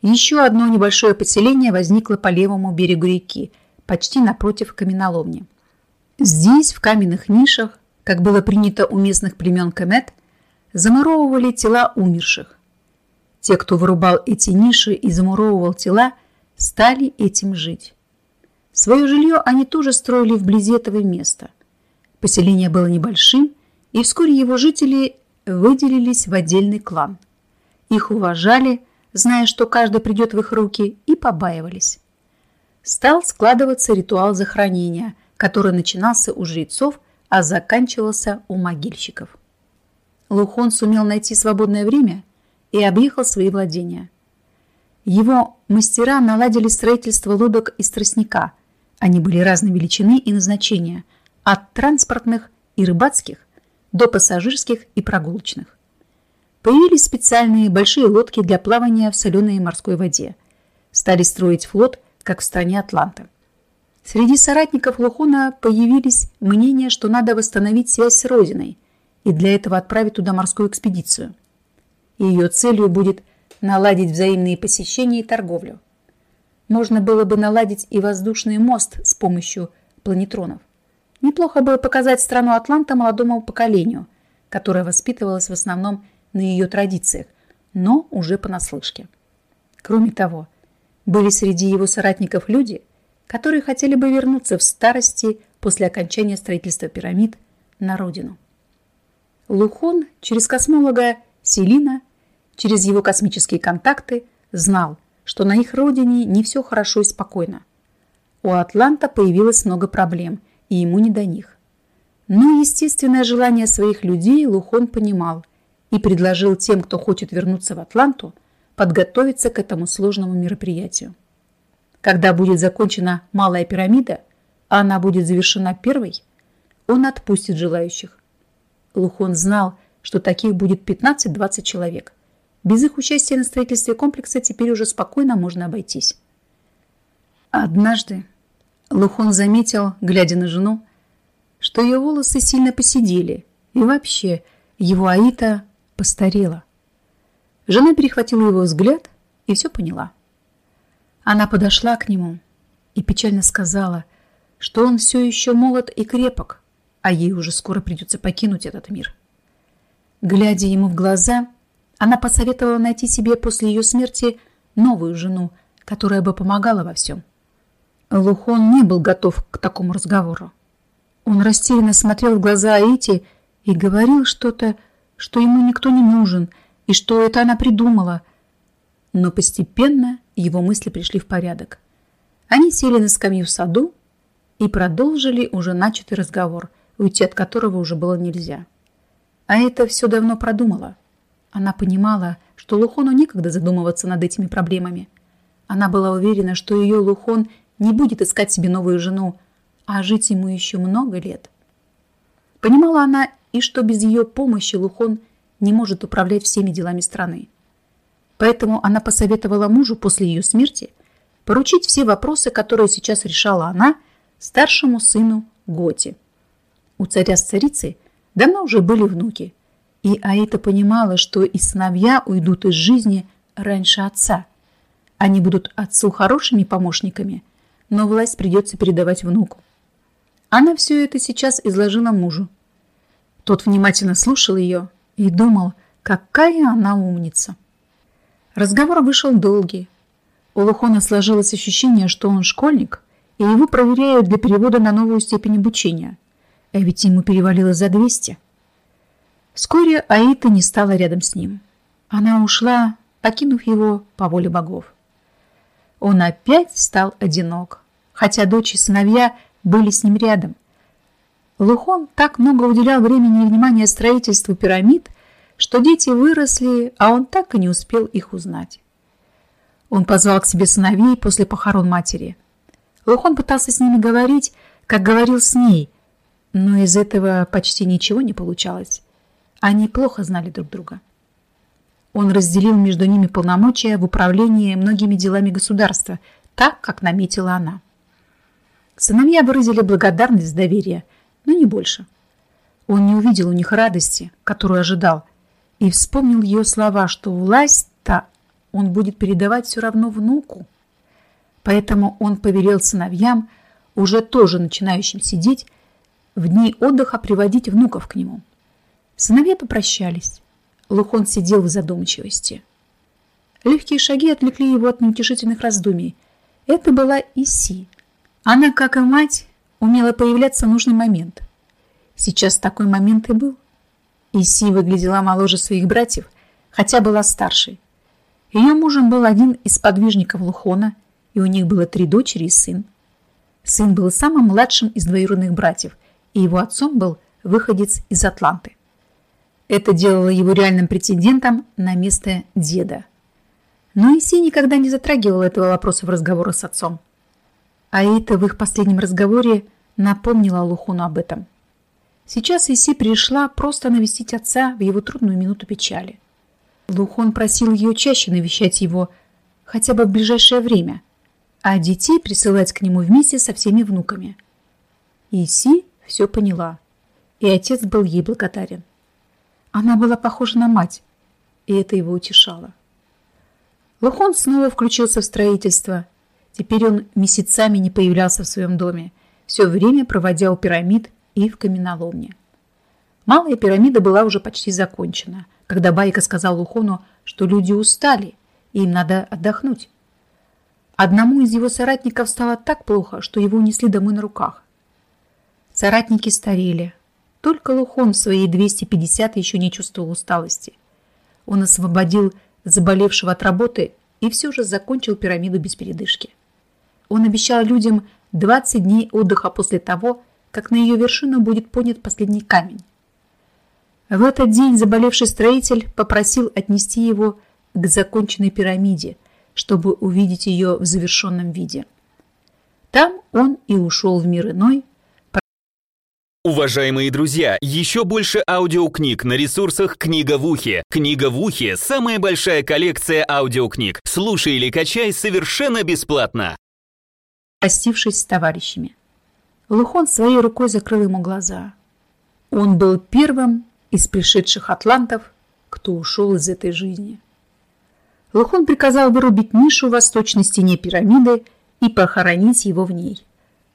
Еще одно небольшое поселение возникло по левому берегу реки, почти напротив каменоломни. Здесь, в каменных нишах, как было принято у местных племен Кемет, замуровывали тела умерших. Те, кто вырубал эти ниши и замуровывал тела, стали этим жить. Свое жилье они тоже строили вблизи этого места. Поселение было небольшим, и вскоре его жители выделились в отдельный клан. Их уважали, зная, что каждый придет в их руки, и побаивались. Стал складываться ритуал захоронения, который начинался у жрецов, а заканчивался у могильщиков. Лухон сумел найти свободное время и объехал свои владения. Его мастера наладили строительство лодок из тростника – они были разной величины и назначения, от транспортных и рыбацких до пассажирских и прогулочных. Появились специальные большие лодки для плавания в соленой морской воде. Стали строить флот, как в стране Атланта. Среди соратников Лухона появились мнения, что надо восстановить связь с Родиной и для этого отправить туда морскую экспедицию. Ее целью будет наладить взаимные посещения и торговлю можно было бы наладить и воздушный мост с помощью планетронов. Неплохо было показать страну Атланта молодому поколению, которое воспитывалось в основном на ее традициях, но уже понаслышке. Кроме того, были среди его соратников люди, которые хотели бы вернуться в старости после окончания строительства пирамид на родину. Лухон через космолога Селина, через его космические контакты, знал, что на их родине не все хорошо и спокойно. У Атланта появилось много проблем, и ему не до них. Но естественное желание своих людей Лухон понимал и предложил тем, кто хочет вернуться в Атланту, подготовиться к этому сложному мероприятию. Когда будет закончена Малая пирамида, а она будет завершена первой, он отпустит желающих. Лухон знал, что таких будет 15-20 человек – без их участия на строительстве комплекса теперь уже спокойно можно обойтись. Однажды Лухон заметил, глядя на жену, что ее волосы сильно посидели, и вообще его Аита постарела. Жена перехватила его взгляд и все поняла. Она подошла к нему и печально сказала, что он все еще молод и крепок, а ей уже скоро придется покинуть этот мир. Глядя ему в глаза, она посоветовала найти себе после ее смерти новую жену, которая бы помогала во всем. Лухон не был готов к такому разговору. Он растерянно смотрел в глаза Аити и говорил что-то, что ему никто не нужен, и что это она придумала. Но постепенно его мысли пришли в порядок. Они сели на скамью в саду и продолжили уже начатый разговор, уйти от которого уже было нельзя. А это все давно продумала. Она понимала, что Лухону некогда задумываться над этими проблемами. Она была уверена, что ее Лухон не будет искать себе новую жену, а жить ему еще много лет. Понимала она и что без ее помощи Лухон не может управлять всеми делами страны. Поэтому она посоветовала мужу после ее смерти поручить все вопросы, которые сейчас решала она, старшему сыну Готи. У царя с царицей давно уже были внуки – и Аита понимала, что и сыновья уйдут из жизни раньше отца. Они будут отцу хорошими помощниками, но власть придется передавать внуку. Она все это сейчас изложила мужу. Тот внимательно слушал ее и думал, какая она умница. Разговор вышел долгий. У Лухона сложилось ощущение, что он школьник, и его проверяют для перевода на новую степень обучения. А ведь ему перевалило за 200. Вскоре Аита не стала рядом с ним. Она ушла, покинув его по воле богов. Он опять стал одинок, хотя дочь и сыновья были с ним рядом. Лухон так много уделял времени и внимания строительству пирамид, что дети выросли, а он так и не успел их узнать. Он позвал к себе сыновей после похорон матери. Лухон пытался с ними говорить, как говорил с ней, но из этого почти ничего не получалось. Они плохо знали друг друга. Он разделил между ними полномочия в управлении многими делами государства, так, как наметила она. Сыновья выразили благодарность за доверие, но не больше. Он не увидел у них радости, которую ожидал, и вспомнил ее слова, что власть-то он будет передавать все равно внуку. Поэтому он повелел сыновьям, уже тоже начинающим сидеть, в дни отдыха приводить внуков к нему. Сыновья попрощались. Лухон сидел в задумчивости. Легкие шаги отвлекли его от неутешительных раздумий. Это была Иси. Она, как и мать, умела появляться в нужный момент. Сейчас такой момент и был. Иси выглядела моложе своих братьев, хотя была старшей. Ее мужем был один из подвижников Лухона, и у них было три дочери и сын. Сын был самым младшим из двоюродных братьев, и его отцом был выходец из Атланты. Это делало его реальным претендентом на место деда. Но Иси никогда не затрагивал этого вопроса в разговорах с отцом. А это в их последнем разговоре напомнила Лухуну об этом. Сейчас Иси пришла просто навестить отца в его трудную минуту печали. Лухон просил ее чаще навещать его, хотя бы в ближайшее время, а детей присылать к нему вместе со всеми внуками. Иси все поняла, и отец был ей благодарен. Она была похожа на мать, и это его утешало. Лохон снова включился в строительство. Теперь он месяцами не появлялся в своем доме, все время проводя у пирамид и в каменоломне. Малая пирамида была уже почти закончена, когда Байка сказал Лухону, что люди устали, и им надо отдохнуть. Одному из его соратников стало так плохо, что его унесли домой на руках. Соратники старели, только Лухон в свои 250 еще не чувствовал усталости. Он освободил заболевшего от работы и все же закончил пирамиду без передышки. Он обещал людям 20 дней отдыха после того, как на ее вершину будет поднят последний камень. В этот день заболевший строитель попросил отнести его к законченной пирамиде, чтобы увидеть ее в завершенном виде. Там он и ушел в мир иной, Уважаемые друзья, еще больше аудиокниг на ресурсах «Книга в ухе». «Книга в ухе» — самая большая коллекция аудиокниг. Слушай или качай совершенно бесплатно. Простившись с товарищами, Лухон своей рукой закрыл ему глаза. Он был первым из пришедших атлантов, кто ушел из этой жизни. Лухон приказал вырубить нишу в восточной стене пирамиды и похоронить его в ней.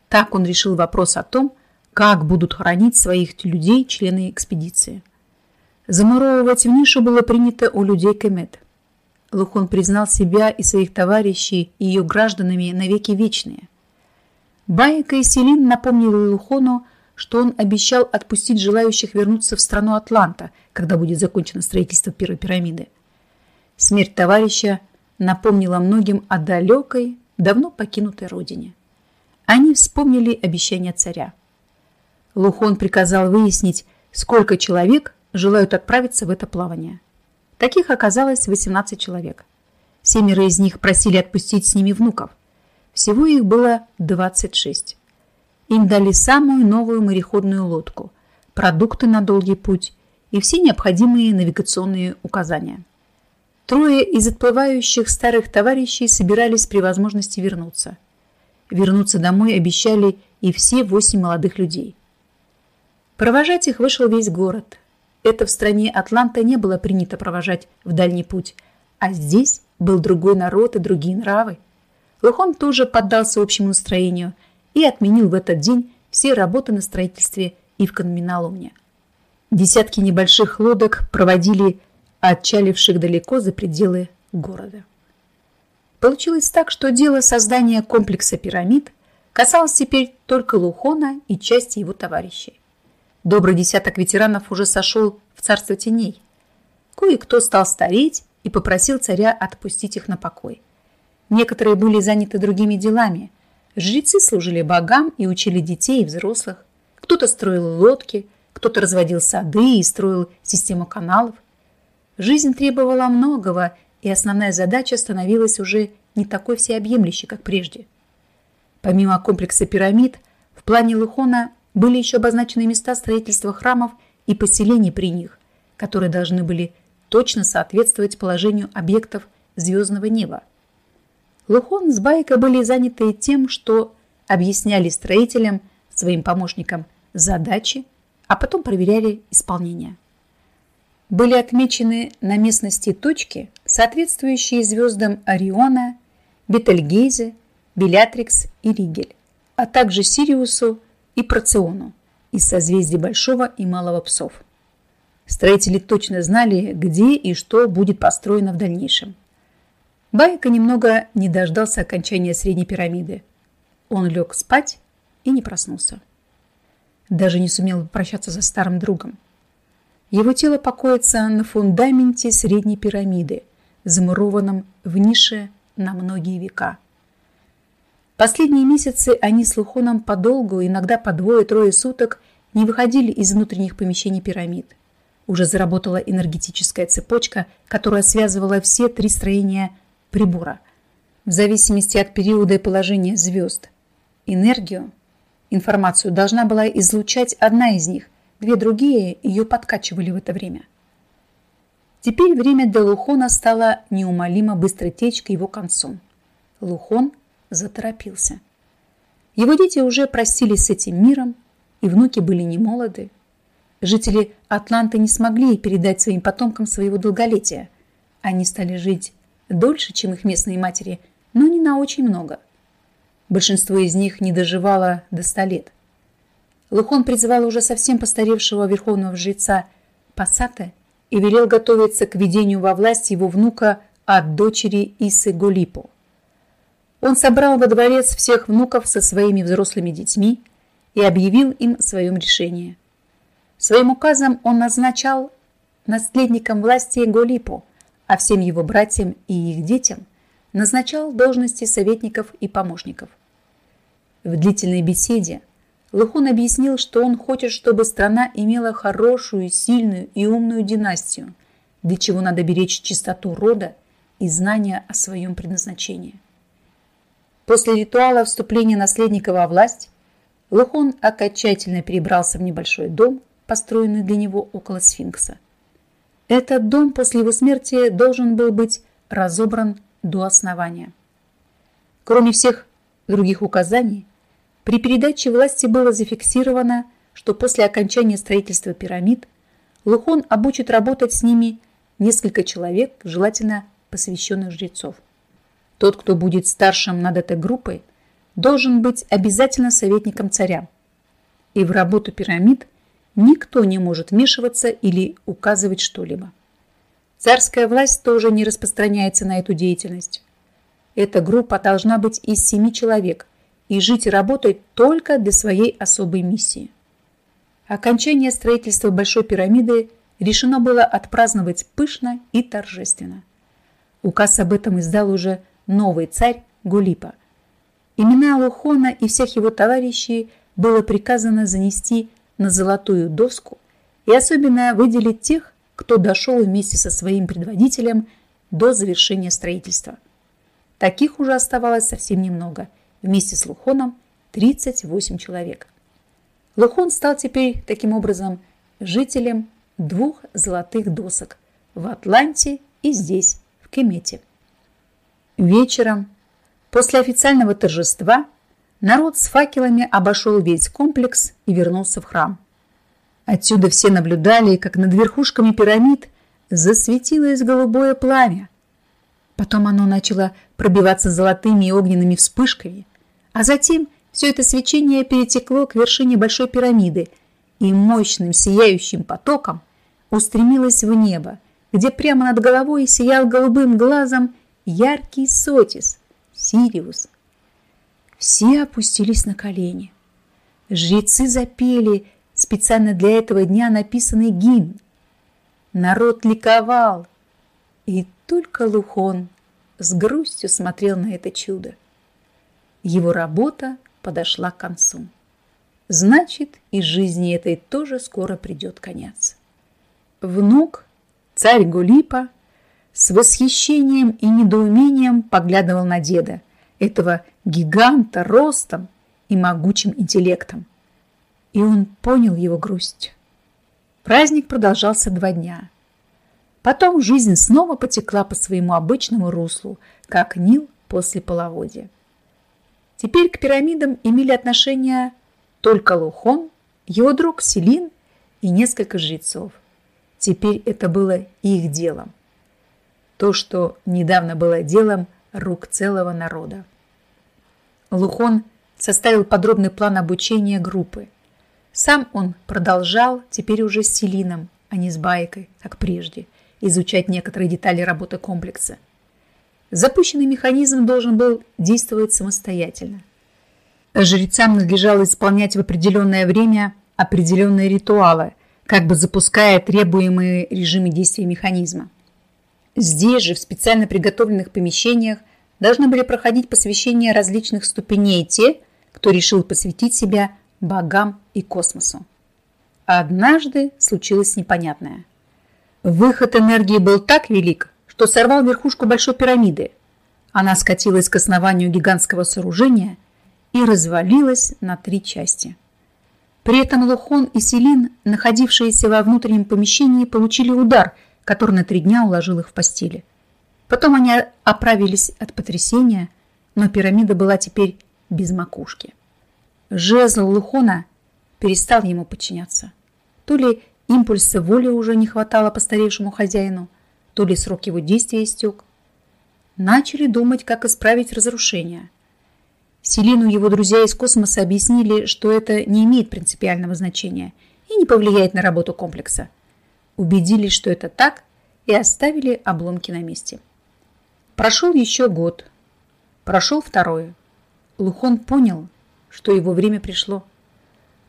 Так он решил вопрос о том, как будут хоронить своих людей члены экспедиции. Замуровывать в нишу было принято у людей Кемет. Лухон признал себя и своих товарищей ее гражданами навеки вечные. Байка и Селин напомнили Лухону, что он обещал отпустить желающих вернуться в страну Атланта, когда будет закончено строительство первой пирамиды. Смерть товарища напомнила многим о далекой, давно покинутой родине. Они вспомнили обещание царя. Лухон приказал выяснить, сколько человек желают отправиться в это плавание. Таких оказалось 18 человек. Семеро из них просили отпустить с ними внуков. Всего их было 26. Им дали самую новую мореходную лодку, продукты на долгий путь и все необходимые навигационные указания. Трое из отплывающих старых товарищей собирались при возможности вернуться. Вернуться домой обещали и все восемь молодых людей. Провожать их вышел весь город. Это в стране Атланта не было принято провожать в дальний путь, а здесь был другой народ и другие нравы. Лухон тоже поддался общему настроению и отменил в этот день все работы на строительстве и в каменоломне. Десятки небольших лодок проводили отчаливших далеко за пределы города. Получилось так, что дело создания комплекса пирамид касалось теперь только Лухона и части его товарищей. Добрый десяток ветеранов уже сошел в царство теней. Кое-кто стал стареть и попросил царя отпустить их на покой. Некоторые были заняты другими делами. Жрецы служили богам и учили детей и взрослых. Кто-то строил лодки, кто-то разводил сады и строил систему каналов. Жизнь требовала многого, и основная задача становилась уже не такой всеобъемлющей, как прежде. Помимо комплекса пирамид, в плане Лухона были еще обозначены места строительства храмов и поселений при них, которые должны были точно соответствовать положению объектов звездного неба. Лухон с Байкой были заняты тем, что объясняли строителям, своим помощникам, задачи, а потом проверяли исполнение. Были отмечены на местности точки, соответствующие звездам Ориона, Бетельгейзе, Белятрикс и Ригель, а также Сириусу и Проциону из созвездий Большого и Малого Псов. Строители точно знали, где и что будет построено в дальнейшем. Байка немного не дождался окончания средней пирамиды. Он лег спать и не проснулся. Даже не сумел попрощаться со старым другом. Его тело покоится на фундаменте средней пирамиды, замурованном в нише на многие века. Последние месяцы они с Лухоном подолгу, иногда по двое-трое суток, не выходили из внутренних помещений пирамид. Уже заработала энергетическая цепочка, которая связывала все три строения прибора, в зависимости от периода и положения звезд. Энергию, информацию должна была излучать одна из них, две другие ее подкачивали в это время. Теперь время для Лухона стало неумолимо быстрой течь к его концу. Лухон заторопился. Его дети уже простились с этим миром, и внуки были не молоды. Жители Атланты не смогли передать своим потомкам своего долголетия. Они стали жить дольше, чем их местные матери, но не на очень много. Большинство из них не доживало до ста лет. Лухон призывал уже совсем постаревшего верховного жреца Пассата и велел готовиться к ведению во власть его внука от дочери Исы Голипо. Он собрал во дворец всех внуков со своими взрослыми детьми и объявил им своем решении. Своим указом он назначал наследником власти Голипо – а всем его братьям и их детям назначал должности советников и помощников. В длительной беседе Лухон объяснил, что он хочет, чтобы страна имела хорошую, сильную и умную династию, для чего надо беречь чистоту рода и знания о своем предназначении. После ритуала вступления наследника во власть Лухон окончательно перебрался в небольшой дом, построенный для него около сфинкса – этот дом после его смерти должен был быть разобран до основания. Кроме всех других указаний, при передаче власти было зафиксировано, что после окончания строительства пирамид Лухон обучит работать с ними несколько человек, желательно посвященных жрецов. Тот, кто будет старшим над этой группой, должен быть обязательно советником царя. И в работу пирамид – Никто не может вмешиваться или указывать что-либо. Царская власть тоже не распространяется на эту деятельность. Эта группа должна быть из семи человек и жить и работать только для своей особой миссии. Окончание строительства Большой пирамиды решено было отпраздновать пышно и торжественно. Указ об этом издал уже новый царь Гулипа. Имена Лухона и всех его товарищей было приказано занести на золотую доску и особенно выделить тех, кто дошел вместе со своим предводителем до завершения строительства. Таких уже оставалось совсем немного. Вместе с Лухоном 38 человек. Лухон стал теперь таким образом жителем двух золотых досок в Атланте и здесь, в Кемете. Вечером, после официального торжества, Народ с факелами обошел весь комплекс и вернулся в храм. Отсюда все наблюдали, как над верхушками пирамид засветилось голубое пламя. Потом оно начало пробиваться золотыми и огненными вспышками, а затем все это свечение перетекло к вершине большой пирамиды и мощным сияющим потоком устремилось в небо, где прямо над головой сиял голубым глазом яркий сотис, Сириус. Все опустились на колени. Жрецы запели специально для этого дня написанный гимн. Народ ликовал, и только Лухон с грустью смотрел на это чудо. Его работа подошла к концу. Значит, и жизни этой тоже скоро придет конец. Внук, царь Гулипа, с восхищением и недоумением поглядывал на деда, этого гиганта ростом и могучим интеллектом. И он понял его грусть. Праздник продолжался два дня. Потом жизнь снова потекла по своему обычному руслу, как Нил после половодья. Теперь к пирамидам имели отношение только Лухон, его друг Селин и несколько жрецов. Теперь это было их делом. То, что недавно было делом рук целого народа. Лухон составил подробный план обучения группы. Сам он продолжал, теперь уже с Селином, а не с Байкой, как прежде, изучать некоторые детали работы комплекса. Запущенный механизм должен был действовать самостоятельно. Жрецам надлежало исполнять в определенное время определенные ритуалы, как бы запуская требуемые режимы действия механизма. Здесь же, в специально приготовленных помещениях, должны были проходить посвящения различных ступеней те, кто решил посвятить себя богам и космосу. Однажды случилось непонятное. Выход энергии был так велик, что сорвал верхушку большой пирамиды. Она скатилась к основанию гигантского сооружения и развалилась на три части. При этом Лухон и Селин, находившиеся во внутреннем помещении, получили удар – который на три дня уложил их в постели. Потом они оправились от потрясения, но пирамида была теперь без макушки. Жезл Лухона перестал ему подчиняться. То ли импульса воли уже не хватало постаревшему хозяину, то ли срок его действия истек. Начали думать, как исправить разрушение. Селину его друзья из космоса объяснили, что это не имеет принципиального значения и не повлияет на работу комплекса убедились, что это так, и оставили обломки на месте. Прошел еще год. Прошел второе. Лухон понял, что его время пришло.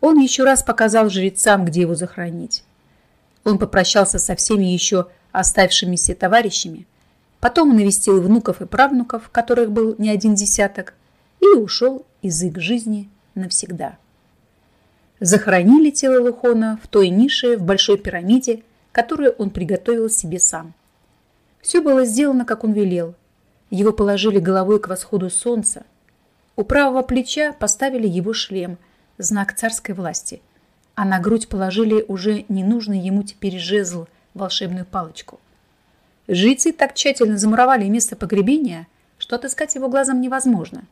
Он еще раз показал жрецам, где его захоронить. Он попрощался со всеми еще оставшимися товарищами, потом навестил внуков и правнуков, которых был не один десяток, и ушел из их жизни навсегда. Захоронили тело Лухона в той нише в Большой пирамиде, которую он приготовил себе сам. Все было сделано, как он велел. Его положили головой к восходу солнца. У правого плеча поставили его шлем, знак царской власти, а на грудь положили уже ненужный ему теперь жезл, волшебную палочку. Жрецы так тщательно замуровали место погребения, что отыскать его глазом невозможно.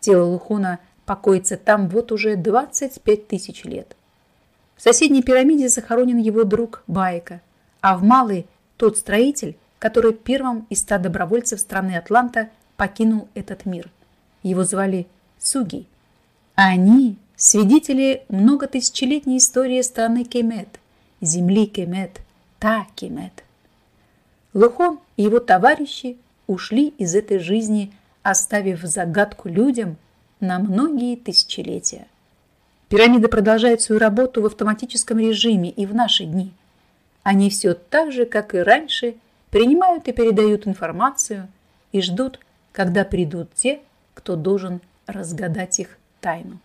Тело Лухона покоится там вот уже 25 тысяч лет. В соседней пирамиде захоронен его друг Байка, а в малой тот строитель, который первым из ста добровольцев страны Атланта покинул этот мир. Его звали Суги. Они – свидетели многотысячелетней истории страны Кемет, земли Кемет, та Кемет. Лухон и его товарищи ушли из этой жизни, оставив загадку людям на многие тысячелетия. Пирамида продолжает свою работу в автоматическом режиме и в наши дни. Они все так же, как и раньше, принимают и передают информацию и ждут, когда придут те, кто должен разгадать их тайну.